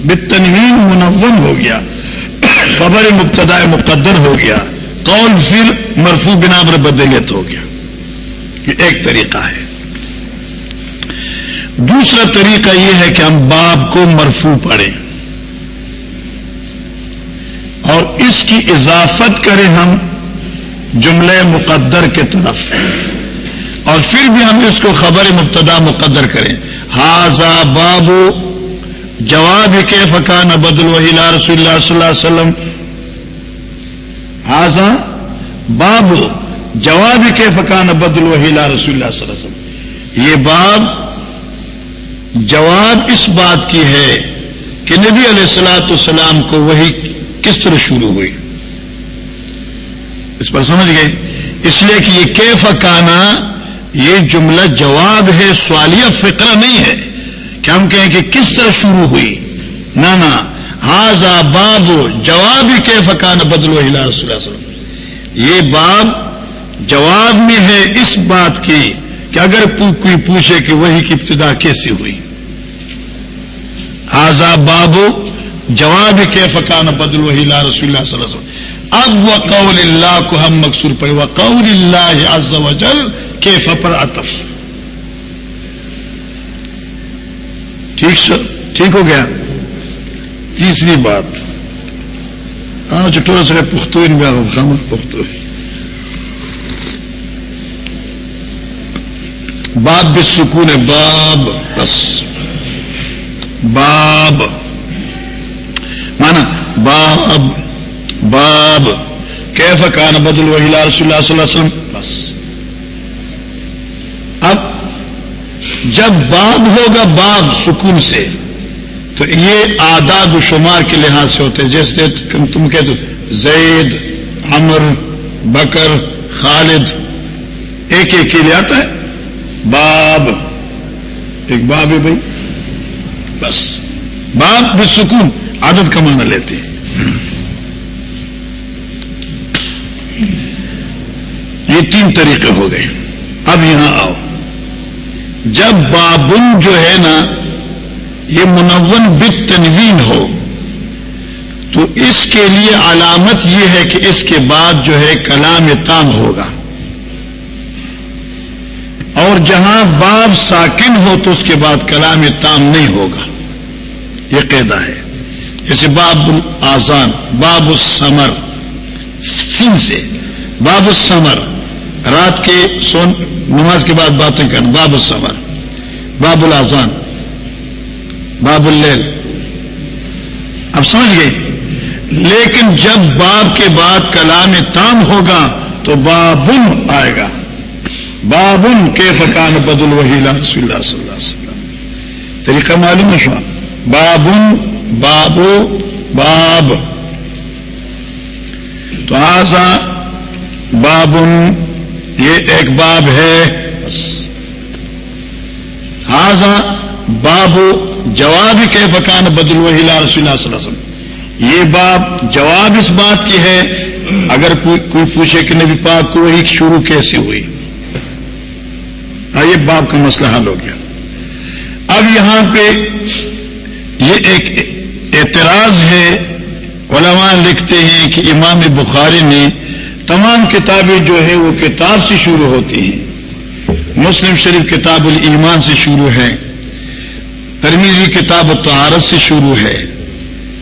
بتنوین منون ہو گیا۔ خبر مبتدا مقدر ہو گیا۔ قول پھر مرفو بنا پر بدلیت ہو گیا۔ یہ ایک طریقہ ہے۔ دوسرا طریقہ یہ ہے کہ ہم باب کو مرفو پڑھیں۔ اور اس کی اضافت کریں ہم جملے مقدر کے طرف۔ اور پھر بھی ہم اس کو خبر مبتدا مقدر کریں۔ ہاضا بابو جواب کے فقان بدل وحیلا رسول اللہ صلی اللہ علیہ وسلم؟ حاضا باب جواب کے فقان بدل وحیلا رسول اللہ صلی اللہ علیہ وسلم؟ یہ باب جواب اس بات کی ہے کہ نبی علیہ السلاۃ السلام کو وہی کس طرح شروع ہوئی۔ اس پر سمجھ گئے؟ اس لیے کہ یہ کیف کانا، یہ جملہ جواب ہے، سوالیہ فکر نہیں ہے۔ کہ ہم کہیں کہ کس طرح شروع ہوئی؟ نہ نہ ہاضا باب جواب کے فکان بدلو ہلا رسول اللہ وسلم۔ یہ باب جواب میں ہے اس بات کی کہ اگر کوئی پوچھے کہ وہی کی ابتدا کیسی ہوئی؟ ہاضا بابو جواب کے فکان بدل وحی اللہ رسول اللہ صلی اللہ علیہ وسلم۔ اب وہ قول اللہ کو ہم مقصور پڑے، وہ قول اللہ عز و جل کے فپر اطف ٹھیک سر، ٹھیک ہو گیا۔ تیسری بات۔ ہاں چٹورا سر پختو ان میں خام پختو باب بھی سکون ہے باب، بس۔ باب۔ مانا باب۔ باب کیف کان بدل وحی رسول اللہ صلی اللہ علیہ وسلم؟ بس. جب باب ہوگا باب سکون سے تو یہ آداد و شمار کے لحاظ سے ہوتے جیسے تم کہتے زید امر بکر خالد ایک ایک کے لیے آتا ہے۔ باب ایک باب ہے بھائی۔ بس۔ باب بھی سکون عادت کا معنی لیتے یہ تین طریقے ہو گئے۔ اب یہاں آؤ۔ جب بابن جو ہے نا، یہ منون بت تنوین ہو، تو اس کے لیے علامت یہ ہے کہ اس کے بعد جو ہے کلام تام ہوگا۔ اور جہاں باب ساکن ہو، تو اس کے بعد کلام تام نہیں ہوگا۔ یہ قیدا ہے۔ جیسے باب الآزان باب السمر، سن سے۔ باب السمر رات کے سون نماز کے بعد باتیں کر باب السمر باب الآزان باب اللیل۔ اب سمجھ گئے؟ لیکن جب باب کے بعد کلام تام ہوگا تو بابن آئے گا۔ بابن کے فکان بدل وحی رسول اللہ صلی اللہ علیہ وسلم۔ طریقہ معلوم ہے بابن، بابو، باب۔ تو آزا، بابن یہ ایک باب ہے۔ آزا بابو جواب کے فکان بدل وحی رسول اللہ صلی اللہ علیہ وسلم۔ یہ باب جواب اس بات کی ہے اگر کوئی پوچھے کہ نبی پاک کو وہی شروع کیسے ہوئی؟ یہ باپ کا مسئلہ حل ہو گیا۔ اب یہاں پہ یہ ایک اعتراض ہے علماء لکھتے ہیں کہ امام بخاری نے تمام کتابیں جو ہے وہ کتاب سے شروع ہوتی ہیں۔ مسلم شریف کتاب الایمان سے شروع ہے۔ ترمیزی کتاب الطہارت سے شروع ہے۔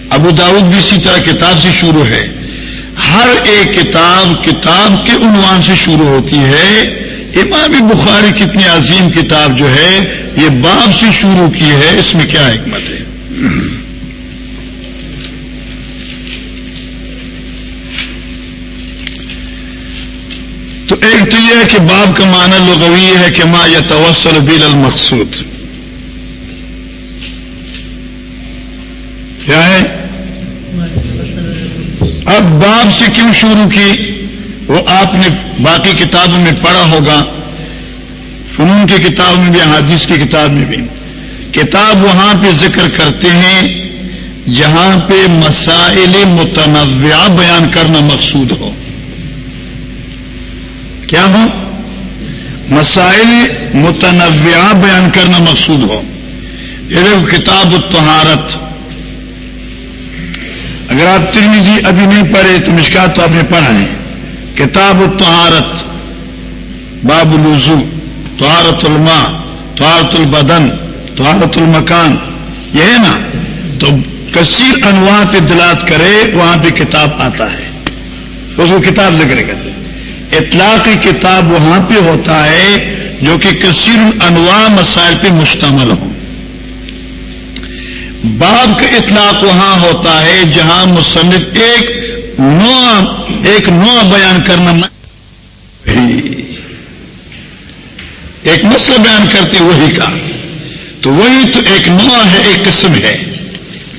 ابو داود بھی اسی طرح کتاب سے شروع ہے۔ ہر ایک کتاب کتاب کے عنوان سے شروع ہوتی ہے۔ امام بخاری کتنی عظیم کتاب جو ہے، یہ باب سے شروع کی ہے۔ اس میں کیا حکمت ہے؟ ایک تو یہ ہے کہ باب کا معنی لغوی ہے کہ ماں یا توسل بیل المقصود۔ کیا ہے؟ اب باب سے کیوں شروع کی؟ وہ آپ نے باقی کتابوں میں پڑھا ہوگا۔ فنون کی کتاب میں بھی حادث کی کتاب میں بھی۔ کتاب وہاں پہ ذکر کرتے ہیں جہاں پہ مسائل متنوع بیان کرنا مقصود ہو۔ کیا ہو مسائل متنوع بیان کرنا مقصود ہو۔ یہ کتاب التہارت اگر آپ ترمیزی ابھی نہیں پڑھے تو مشکات تو آپ نے پڑھا ہے۔ کتاب الطہارت، باب الوضو طہارت الماء، طہارت البدن، طہارت المکان۔ یہ ہے نا؟ تو کثیر انواع پہ دلات کرے، وہاں پہ کتاب آتا ہے۔ اس کو کتاب ذکر کرتے ہیں۔ اطلاقی کتاب وہاں پہ ہوتا ہے جو کہ کثیر انواع مسائل پہ مشتمل ہوں۔ باب کا اطلاق وہاں ہوتا ہے جہاں مصنف ایک نوع ایک نوع بیان کرنا ایک مسئلہ بیان کرتے وہی کا۔ تو وہی تو ایک نوع ہے، ایک قسم ہے۔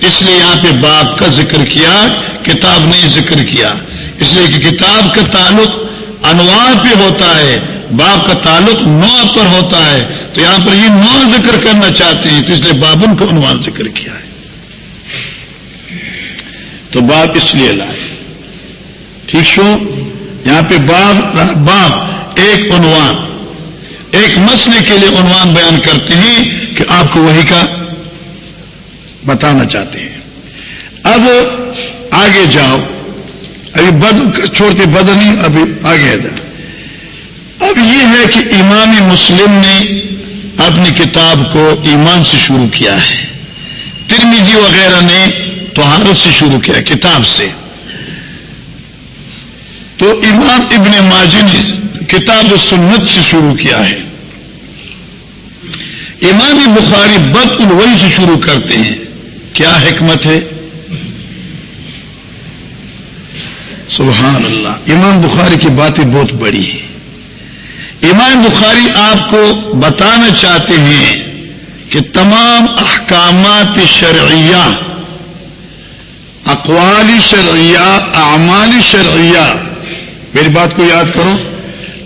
اس لیے یہاں پہ باب کا ذکر کیا، کتاب نہیں ذکر کیا۔ اس لیے کہ کتاب کا تعلق انوار پہ ہوتا ہے، باپ کا تعلق نوع پر ہوتا ہے۔ تو یہاں پر یہ نو ذکر کرنا چاہتے ہیں، تو اس لیے بابن کو عنوان ذکر کیا ہے۔ تو باپ اس لیے لائے۔ ٹھیک شو؟ یہاں پہ باب باپ ایک عنوان۔ ایک مسئلے کے لیے عنوان بیان کرتے ہیں کہ آپ کو وہی کا بتانا چاہتے ہیں۔ اب آگے جاؤ۔ ابھی بد چھوڑتے بد نہیں، ابھی آگے جاؤ اب یہ ہے کہ امام مسلم نے اپنی کتاب کو ایمان سے شروع کیا ہے۔ ترمیجی وغیرہ نے توہارت سے شروع کیا، کتاب سے۔ تو امام ابن ماجی نے کتاب و سنت سے شروع کیا ہے۔ امام بخاری بد الوئی سے شروع کرتے ہیں۔ کیا حکمت ہے؟ سبحان اللہ. امام بخاری کی باتیں بہت بڑی ہیں. امام بخاری آپ کو بتانا چاہتے ہیں کہ تمام احکامات شرعیہ، اقوال شرعیہ، اعمال شرعیہ، میری بات کو یاد کرو،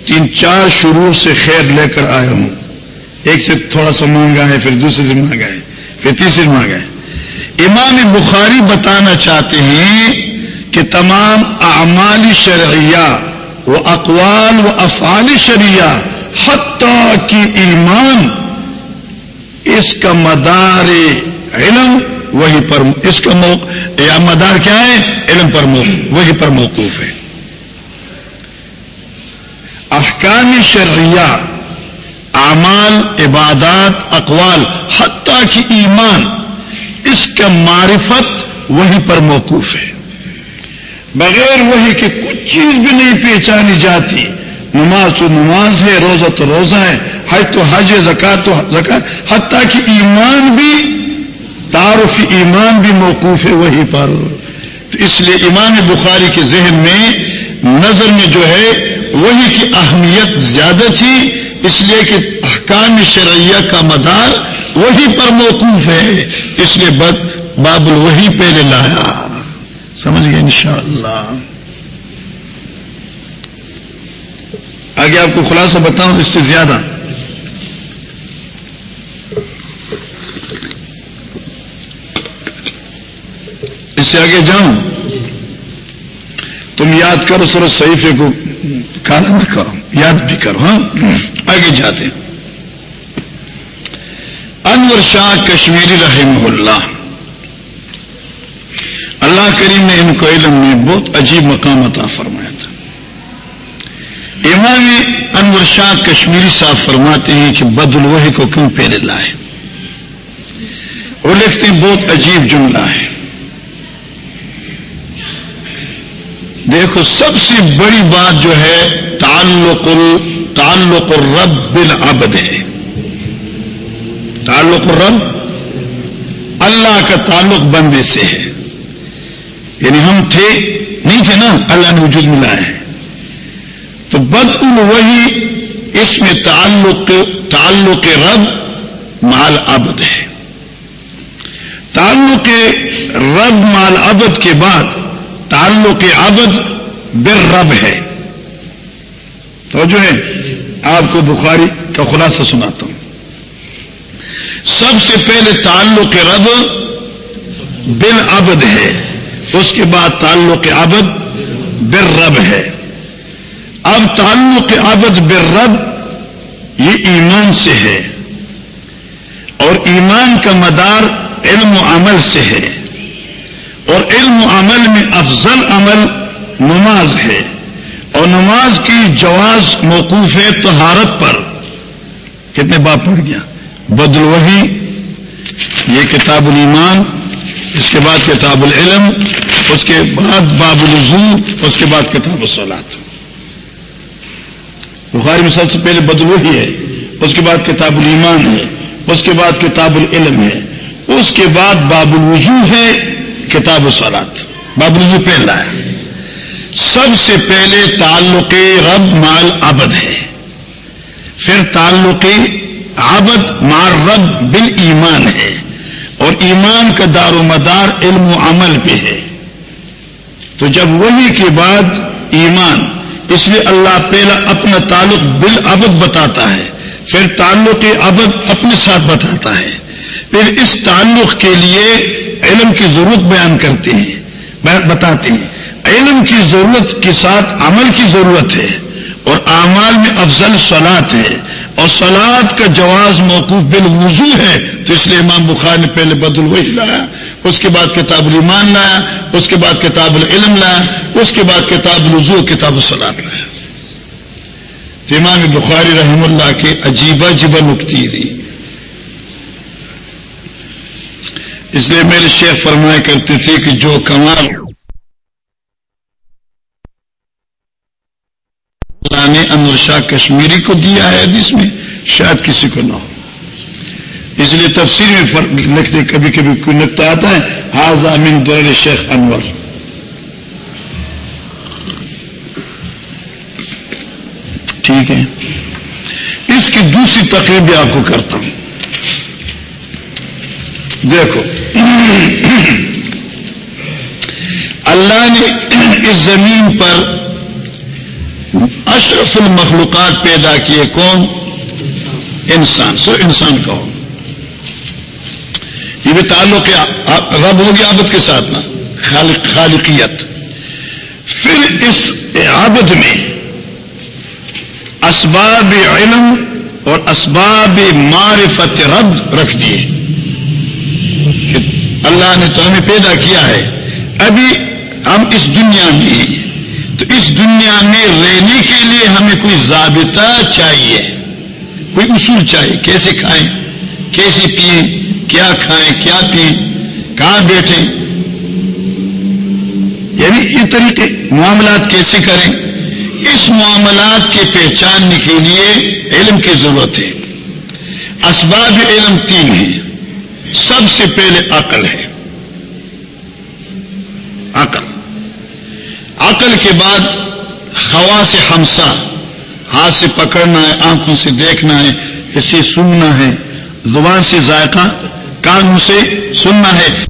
تین چار شروع سے خیر لے کر آیا ہوں۔ ایک سے تھوڑا سا مانگا ہے پھر دوسرے سے مانگا ہے پھر تیسرے مانگا ہے امام بخاری بتانا چاہتے ہیں کہ تمام اعمال شرعیہ وہ اقوال و افعال شریعہ حتیٰ کی ایمان اس کا مدار علم وہی پر اس کا یا مدار کیا ہے؟ علم پر وہی پر موقوف ہے۔ احکام شرعیہ، اعمال، عبادات، اقوال حتیٰ کی ایمان، اس کا معرفت وہی پر موقوف ہے۔ بغیر وہی کہ کچھ چیز بھی نہیں پہچانی جاتی۔ نماز تو نماز ہے، روزہ تو روزہ ہے، حج تو حج زکات تو زکات حتیٰ کہ ایمان بھی، تعارف ایمان بھی موقوف ہے وہی پر۔ تو اس لیے امام بخاری کے ذہن میں نظر میں جو ہے، وہی کی اہمیت زیادہ تھی۔ اس لیے کہ احکام شرعیہ کا مدار وہی پر موقوف ہے۔ اس لیے باب الوحی پہلے لایا۔ سمجھ گئے انشاءاللہ۔ آگے آپ کو خلاصہ بتاؤں، اس سے زیادہ۔ اس سے آگے جاؤں؟ تم یاد کرو سر صحیفے کو کالا نہ کرو یاد بھی کرو ہاں؟ آگے جاتے انور شاہ کشمیری رحم اللہ اللہ کریم نے ان کو علم میں بہت عجیب مقام عطا فرمایا تھا۔ امام انور شاہ کشمیری صاحب فرماتے ہیں کہ بد الوحی کو کیوں پہلے لائے؟ وہ لکھتے ہیں بہت عجیب جملہ ہے۔ دیکھو، سب سے بڑی بات جو ہے، تعلق تعلق الرب بالعبد ہے۔ تعلق الرب اللہ کا تعلق بندے سے ہے۔ یعنی ہم تھے، نہیں تھے نا، اللہ نے وجود ملا ہے تو بد وہی اس میں تعلق تعلق رب مال عبد ہے۔ تعلق رب مال عبد کے بعد تعلق عبد بر رب ہے۔ تو جو ہے؟ آپ کو بخاری کا خلاصہ سناتا ہوں۔ سب سے پہلے تعلق رب بل عبد ہے۔ اس کے بعد تعلق عبد بر رب ہے۔ اب تعلق عبد بر رب یہ ایمان سے ہے اور ایمان کا مدار علم و عمل سے ہے۔ اور علم و عمل میں افضل عمل نماز ہے۔ اور نماز کی جواز موقوف ہے تہارت پر۔ کتنے باپ پڑھ گیا؟ بدلوحی یہ کتاب الایمان۔ اس کے بعد کتاب العلم، اس کے بعد باب الزو اس کے بعد کتاب الصلاط بخاری میں سب سے پہلے بدل وحی ہے، اس کے بعد کتاب الایمان ہے، اس کے بعد کتاب العلم ہے، اس کے بعد باب الوجو ہے، کتاب الصلاط باب الوجو پہلا ہے۔ سب سے پہلے تعلق رب مال عبد ہے۔ پھر تعلق عبد مال رب بل ایمان ہے۔ اور ایمان کا دار و مدار علم و عمل پہ ہے۔ تو جب وہی کے بعد ایمان، اس لیے اللہ پہلا اپنا تعلق بل عبد بتاتا ہے، پھر تعلق عبد اپنے ساتھ بتاتا ہے۔ پھر اس تعلق کے لیے علم کی ضرورت بیان کرتے ہیں، بتاتے ہیں۔ علم کی ضرورت کے ساتھ عمل کی ضرورت ہے۔ اور اعمال میں افضل سلاد ہے اور سلاد کا جواز موقوف بالوضو ہے تو اس لیے امام بخار نے پہلے بد الوحی لایا، اس کے بعد کتاب الایمان لایا، اس کے بعد کتاب العلم لایا، اس کے بعد کتاب الوضو، کتاب السلاد لایا۔ تو امام بخاری رحم اللہ کے عجیبہ جبا نکتی رہی اس لیے میرے شیخ فرمایا کرتے تھے کہ جو کمال اللہ نے انور شاہ کشمیری کو دیا ہے حدیث میں، شاید کسی کو نہ ہو۔ اس لیے تفسیر میں فرق لکھتے کبھی کبھی کوئی نقطہ آتا ہے حاض امین دور شیخ انور۔ ٹھیک ہے۔ اس کی دوسری تقریب بھی آپ کو کرتا ہوں۔ دیکھو، اللہ نے اس زمین پر اشرف المخلوقات پیدا کیے کون؟ انسان سو انسان کا ہو۔ یہ بھی تعلق رب ہوگی عابد کے ساتھ نا۔ خالق، خالقیت۔ پھر اس عابد میں اسباب علم اور اسباب معرفت رب رکھ دیے۔ اللہ نے تو ہمیں پیدا کیا ہے۔ ابھی ہم اس دنیا میں ہیں تو اس دنیا میں رہنے کے لیے ہمیں کوئی ضابطہ چاہیے؟ کوئی اصول چاہیے؟ کیسے کھائیں؟ کیسے پئیں؟ کیا کھائیں؟ کیا پئیں؟ کہاں بیٹھیں؟ یعنی یہ طریقے معاملات کیسے کریں؟ اس معاملات کے پہچاننے کے لیے علم کی ضرورت ہے۔ اسباب علم تین ہیں۔ سب سے پہلے عقل ہے۔ عقل۔ عقل کے بعد ہوا سے ہمسا ہاتھ سے پکڑنا ہے، آنکھوں سے دیکھنا ہے اسے سننا ہے، زبان سے ذائقہ، کانوں سے سننا ہے۔